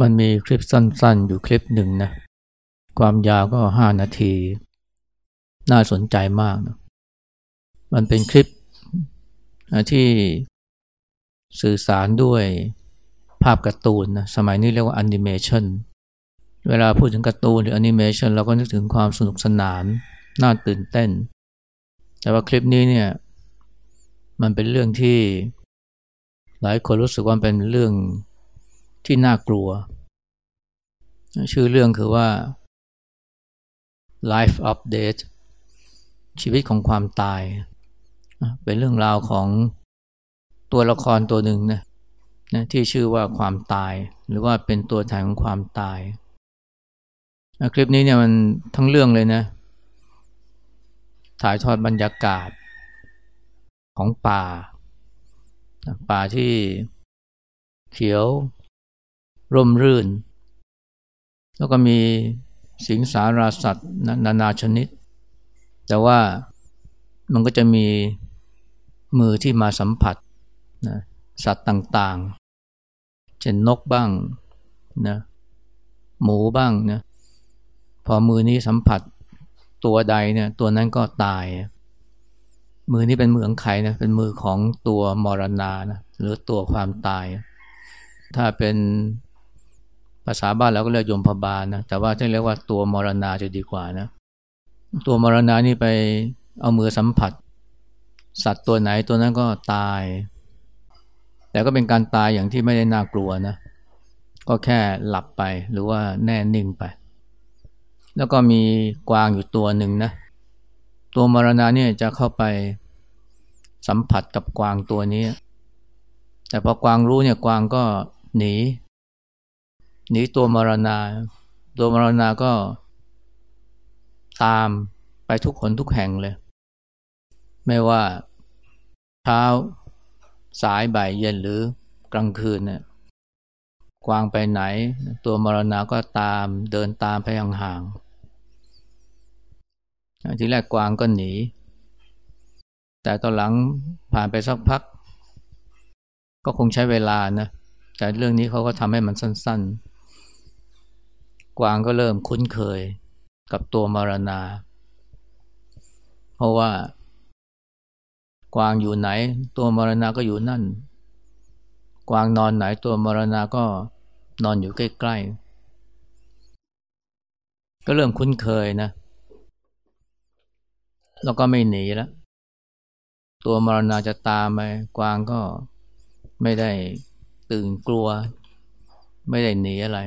มันมีคลิปสั้นๆ อยู่คลิปหนึ่งนะ ความยาวก็ห้านาที น่าสนใจมากนะมันเป็นคลิปที่สื่อสารด้วยภาพการ์ตูนนะ สมัยนี้เรียกว่าแอนิเมชันเวลาพูดถึงการ์ตูนหรือแอนิเมชันเราก็นึกถึงความสนุกสนาน น่าตื่นเต้น แต่ว่าคลิปนี้เนี่ย มันเป็นเรื่องที่หลายคนรู้สึกว่าเป็นเรื่อง ที่น่ากลัว ชื่อเรื่องคือว่า Life Update ชีวิตของความตาย เป็นเรื่องราวของตัวละครตัวหนึ่งนะนะที่ชื่อว่าความตาย หรือว่าเป็นตัวแทนของความตาย คลิปนี้เนี่ยมันทั้งเรื่องเลยนะ ถ่ายทอดบรรยากาศของป่า ป่าที่เขียว ร่มรื่น แล้วก็มีสิงสาราสัตว์นานาชนิด แต่ว่ามันก็จะมีมือที่มาสัมผัสนะสัตว์ต่างๆ เช่นนกบ้างนะหมูบ้างนะพอมือนี้สัมผัสตัวใดเนี่ยตัวนั้นก็ตาย มือนี้เป็นมือของใครนะเป็นมือของตัวมรณานะหรือตัวความตาย ถ้าเป็น ภาษาบ้านเราก็เรียกยมพบาลนะแต่ว่าจะเรียกว่าตัวมรณาจะดีกว่านะ ตัวมรณานี่ไปเอามือสัมผัส สัตว์ตัวไหนตัวนั้นก็ตาย แต่ก็เป็นการตายอย่างที่ไม่ได้น่ากลัวนะ ก็แค่หลับไปหรือว่าแน่นิ่งไป แล้วก็มีกวางอยู่ตัวหนึ่งนะ ตัวมรณาเนี่ยจะเข้าไปสัมผัสกับกวางตัวนี้ แต่พอกวางรู้เนี่ยกวางก็หนี หนีตัวมรณา ตัวมรณาก็ตามไปทุกคนทุกแห่งเลย ไม่ว่าเช้าสายบ่ายเย็นหรือกลางคืนเนี่ยกวางไปไหน ตัวมรณาก็ตามเดินตามไปห่างๆทีแรกกวางก็หนี แต่ตอนหลังผ่านไปสักพัก ก็คงใช้เวลานะ แต่เรื่องนี้เขาก็ทำให้มันสั้น ๆ กวางก็เริ่มคุ้นเคยกับตัวมรณา เพราะว่า กวางอยู่ไหน ตัวมรณาก็อยู่นั่น กวางนอนไหนตัวมรณาก็นอนอยู่ใกล้ๆ ก็เริ่มคุ้นเคยนะ แล้วก็ไม่หนีแล้ว ตัวมรณาจะตามไปกวางก็ไม่ได้ตื่นกลัว ไม่ได้หนีอะไร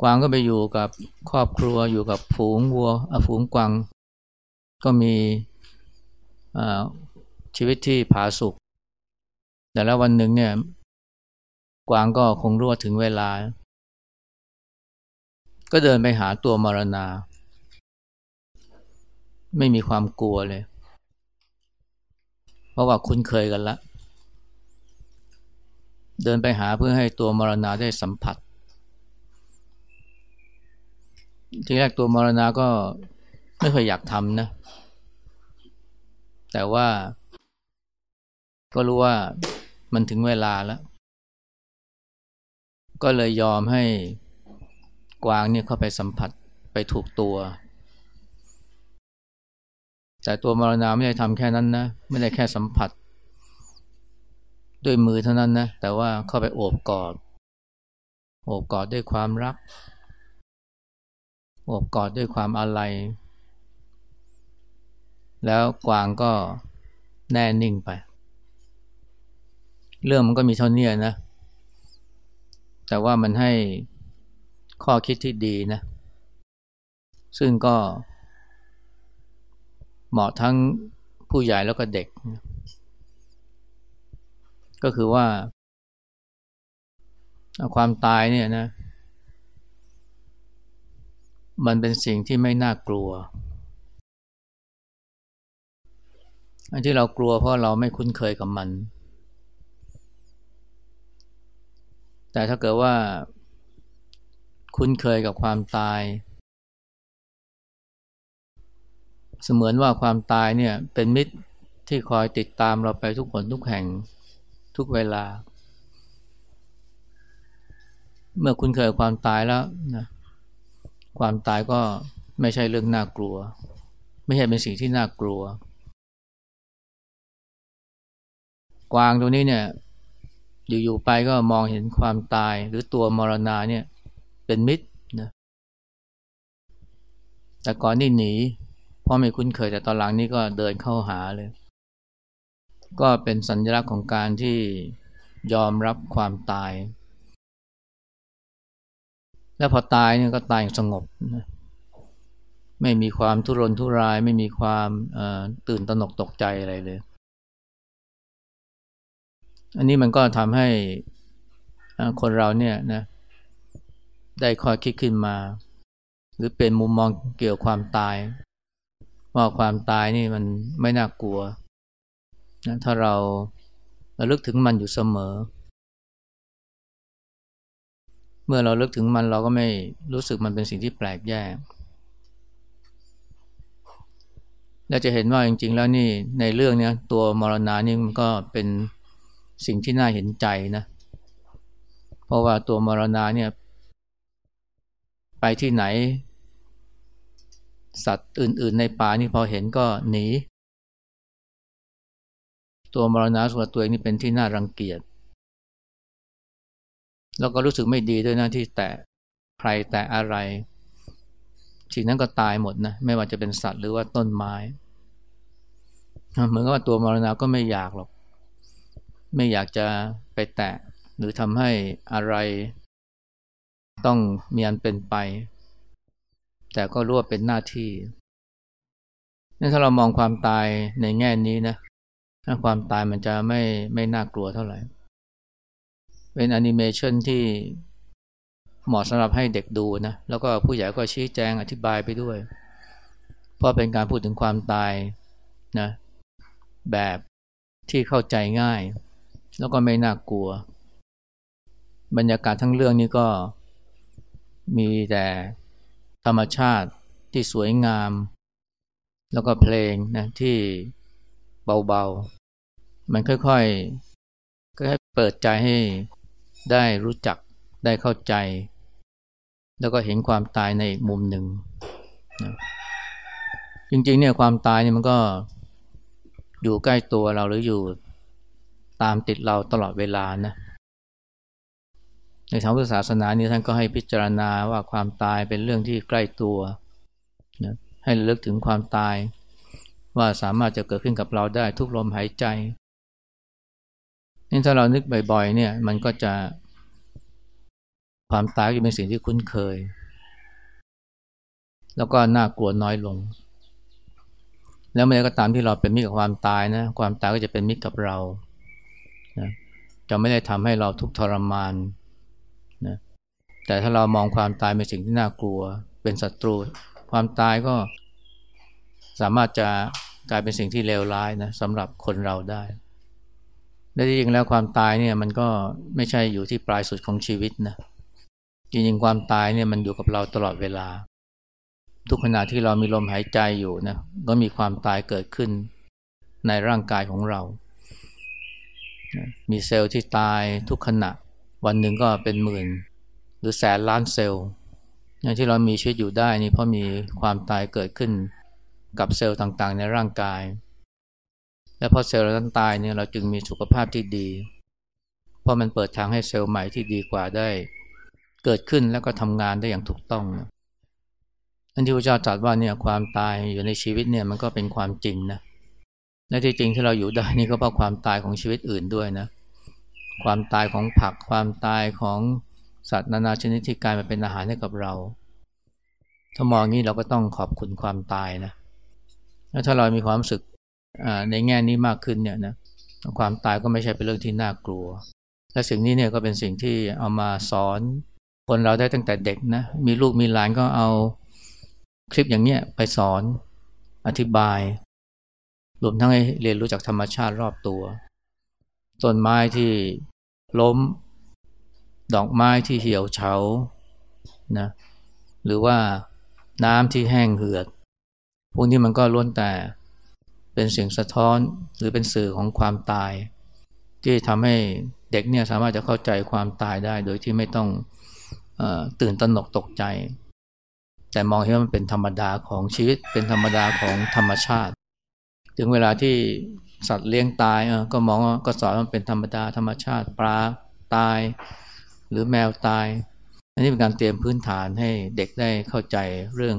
กวางก็ไปอยู่กับครอบครัวอยู่กับฝูงวัวฝูงกวางก็มีชีวิตที่ผาสุกแต่แล้ววันหนึ่งเนี่ย กวางก็คงรู้ว่าถึงเวลา ก็เดินไปหาตัวมรณา ไม่มีความกลัวเลย เพราะว่าคุ้นเคยกันละ เดินไปหาเพื่อให้ตัวมรณาได้สัมผัส ทีแรกตัวมรณาก็ไม่เคยอยากทำนะ แต่ว่า ก็รู้ว่ามันถึงเวลาแล้ว ก็เลยยอมให้กวางเนี่ยเข้าไปสัมผัสไปถูกตัว แต่ตัวมรณาไม่ได้ทำแค่นั้นนะ ไม่ได้แค่สัมผัส ด้วยมือเท่านั้นนะ แต่ว่าเข้าไปโอบกอด โอบกอดด้วยความรัก อบกอดด้วยความอาลัย แล้วกวางก็แน่นิ่งไป เรื่องมันก็มีเท่านี้นะ แต่ว่ามันให้ข้อคิดที่ดีนะ ซึ่งก็ เหมาะทั้งผู้ใหญ่แล้วก็เด็ก ก็คือว่า ความตายเนี่ยนะ มันเป็นสิ่งที่ไม่น่ากลัว อันที่เรากลัวเพราะเราไม่คุ้นเคยกับมัน แต่ถ้าเกิดว่า คุ้นเคยกับความตาย เสมือนว่าความตายเนี่ยเป็นมิตรที่คอยติดตามเราไปทุกคนทุกแห่งทุกเวลา เมื่อคุณเคยความตายแล้วนะ ความตายก็ไม่ใช่เรื่องน่ากลัว ไม่ใช่เป็นสิ่งที่น่ากลัว กวางตัวนี้เนี่ย อยู่ๆไปก็มองเห็นความตายหรือตัวมรณาเนี่ย เป็นมิตรนะแต่ก่อนนี่หนีเพราะไม่คุ้นเคยแต่ตอนหลังนี่ก็เดินเข้าหาเลย ก็เป็นสัญลักษณ์ของการที่ยอมรับความตาย แล้วพอตายเนี่ยก็ตายอย่างสงบนะไม่มีความทุรนทุราย ไม่มีความตื่นตระหนกตกใจอะไรเลย อันนี้มันก็ทำให้คนเราเนี่ยนะได้คอยคิดขึ้นมา หรือเป็นมุมมองเกี่ยวความตาย ว่าความตายนี่มันไม่น่ากลัวนะถ้าเราระลึกถึงมันอยู่เสมอเมื่อเราลึกถึงมันเราก็ไม่รู้สึกมันเป็นสิ่งที่แปลกแยก และจะเห็นว่าจริง ๆ แล้วนี่ในเรื่องนี้ตัวมรณานี่มันก็เป็นสิ่งที่น่าเห็นใจนะ เพราะว่าตัวมรณาเนี่ยไปที่ไหน สัตว์อื่น ๆ ในป่านี่พอเห็นก็หนี ตัวมรณะส่วนตัวเองนี่เป็นที่น่ารังเกียจ แล้วก็รู้สึกไม่ดีด้วยนะที่แตะใครแตะอะไรสิ่งนั้นก็ตายหมดนะไม่ว่าจะเป็นสัตว์หรือว่าต้นไม้ เหมือนกับว่าตัวมรณะก็ไม่อยากหรอก ไม่อยากจะไปแตะ หรือทำให้อะไร ต้องมีอันเป็นไป แต่ก็รู้ว่าเป็นหน้าที่นี่ถ้าเรามองความตายในแง่นี้นะถ้าความตายมันจะไม่ไม่น่ากลัวเท่าไหร่ เป็นแอนิเมชันที่เหมาะสำหรับให้เด็กดูนะ แล้วก็ผู้ใหญ่ก็ชี้แจงอธิบายไปด้วย เพราะเป็นการพูดถึงความตายนะแบบที่เข้าใจง่าย แล้วก็ไม่น่ากลัว บรรยากาศทั้งเรื่องนี้ก็มีแต่ธรรมชาติที่สวยงาม แล้วก็เพลงนะที่เบาๆ มันค่อยๆก็ให้เปิดใจให้ ได้รู้จักได้เข้าใจ แล้วก็เห็นความตายในอีกมุมหนึ่งนะจริงๆเนี่ยความตายเนี่ยมันก็อยู่ใกล้ตัวเราหรืออยู่ตามติดเราตลอดเวลานะในทางพุทธศาสนานี่ท่านก็ให้พิจารณาว่าความตายเป็นเรื่องที่ใกล้ตัวนะให้เลิกถึงความตาย ว่าสามารถจะเกิดขึ้นกับเราได้ทุกลมหายใจ นี่ถ้าเรานึกบ่อยๆ เนี่ย มันก็จะความตายจะเป็นสิ่งที่คุ้นเคย แล้วก็น่ากลัวน้อยลง แล้วเมื่อก็ตามที่เราเป็นมิตรกับความตายนะ ความตายก็จะเป็นมิตรกับเรานะจะไม่ได้ทำให้เราทุกข์ทรมานนะแต่ถ้าเรามองความตายเป็นสิ่งที่น่ากลัว เป็นศัตรู ความตายก็สามารถจะกลายเป็นสิ่งที่เลวร้ายนะสำหรับคนเราได้ และจริงแล้วความตายเนี่ยมันก็ไม่ใช่อยู่ที่ปลายสุดของชีวิตนะจริงๆ ความตายเนี่ยมันอยู่กับเราตลอดเวลา ทุกขณะที่เรามีลมหายใจอยู่นะก็มีความตายเกิดขึ้นในร่างกายของเรา มีเซลล์ที่ตายทุกขณะ วันหนึ่งก็เป็นหมื่น หรือแสนล้านเซลล์อย่างที่เรามีชีวิตอยู่ได้นี่เพราะมีความตายเกิดขึ้นกับเซลล์ต่างๆ ในร่างกาย และพอเซลล์เราตายเนี่ยเราจึงมีสุขภาพที่ดี เพราะมันเปิดทางให้เซลล์ใหม่ที่ดีกว่าได้ เกิดขึ้นแล้วก็ทำงานได้อย่างถูกต้องนะอันที่พระเจ้าตรัสว่าเนี่ยความตายอยู่ในชีวิตเนี่ยมันก็เป็นความจริงนะและที่จริงที่เราอยู่ได้นี่ก็เพราะความตายของชีวิตอื่นด้วยนะ ความตายของผักความตายของสัตว์นานาชนิดที่กลายมาเป็นอาหารให้กับเรา ถ้ามองนี้เราก็ต้องขอบคุณความตายนะแล้วถ้าเรามีความรู้สึก ในแง่นี้มากขึ้นเนี่ยนะความตายก็ไม่ใช่เป็นเรื่องที่น่ากลัว และสิ่งนี้เนี่ยก็เป็นสิ่งที่เอามาสอนคนเราได้ตั้งแต่เด็กนะมีลูกมีหลานก็เอาคลิปอย่างเนี้ยไปสอนอธิบายรวมทั้งให้เรียนรู้จากธรรมชาติรอบตัวต้นไม้ที่ล้ม ดอกไม้ที่เหี่ยวเฉานะหรือว่าน้ำที่แห้งเหือด พวกนี้มันก็ล้วนแต่ เป็นสิ่งสะท้อนหรือเป็นสื่อของความตาย ที่ทำให้เด็กเนี่ยสามารถจะเข้าใจความตายได้ โดยที่ไม่ต้องตื่นตระหนกตกใจ แต่มองเห็นว่ามันเป็นธรรมดาของชีวิตเป็นธรรมดาของธรรมชาติ ถึงเวลาที่สัตว์เลี้ยงตายก็มองก็สอนมันเป็นธรรมดาธรรมชาติปลาตาย หรือแมวตาย อันนี้เป็นการเตรียมพื้นฐานให้เด็กได้เข้าใจเรื่อง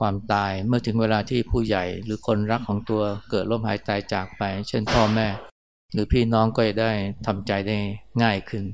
ความตายเมื่อถึงเวลาที่ผู้ใหญ่หรือคนรักของตัวเกิดล้มหายตายจากไป เช่นพ่อแม่ หรือพี่น้องก็จะได้ทำใจได้ง่ายขึ้น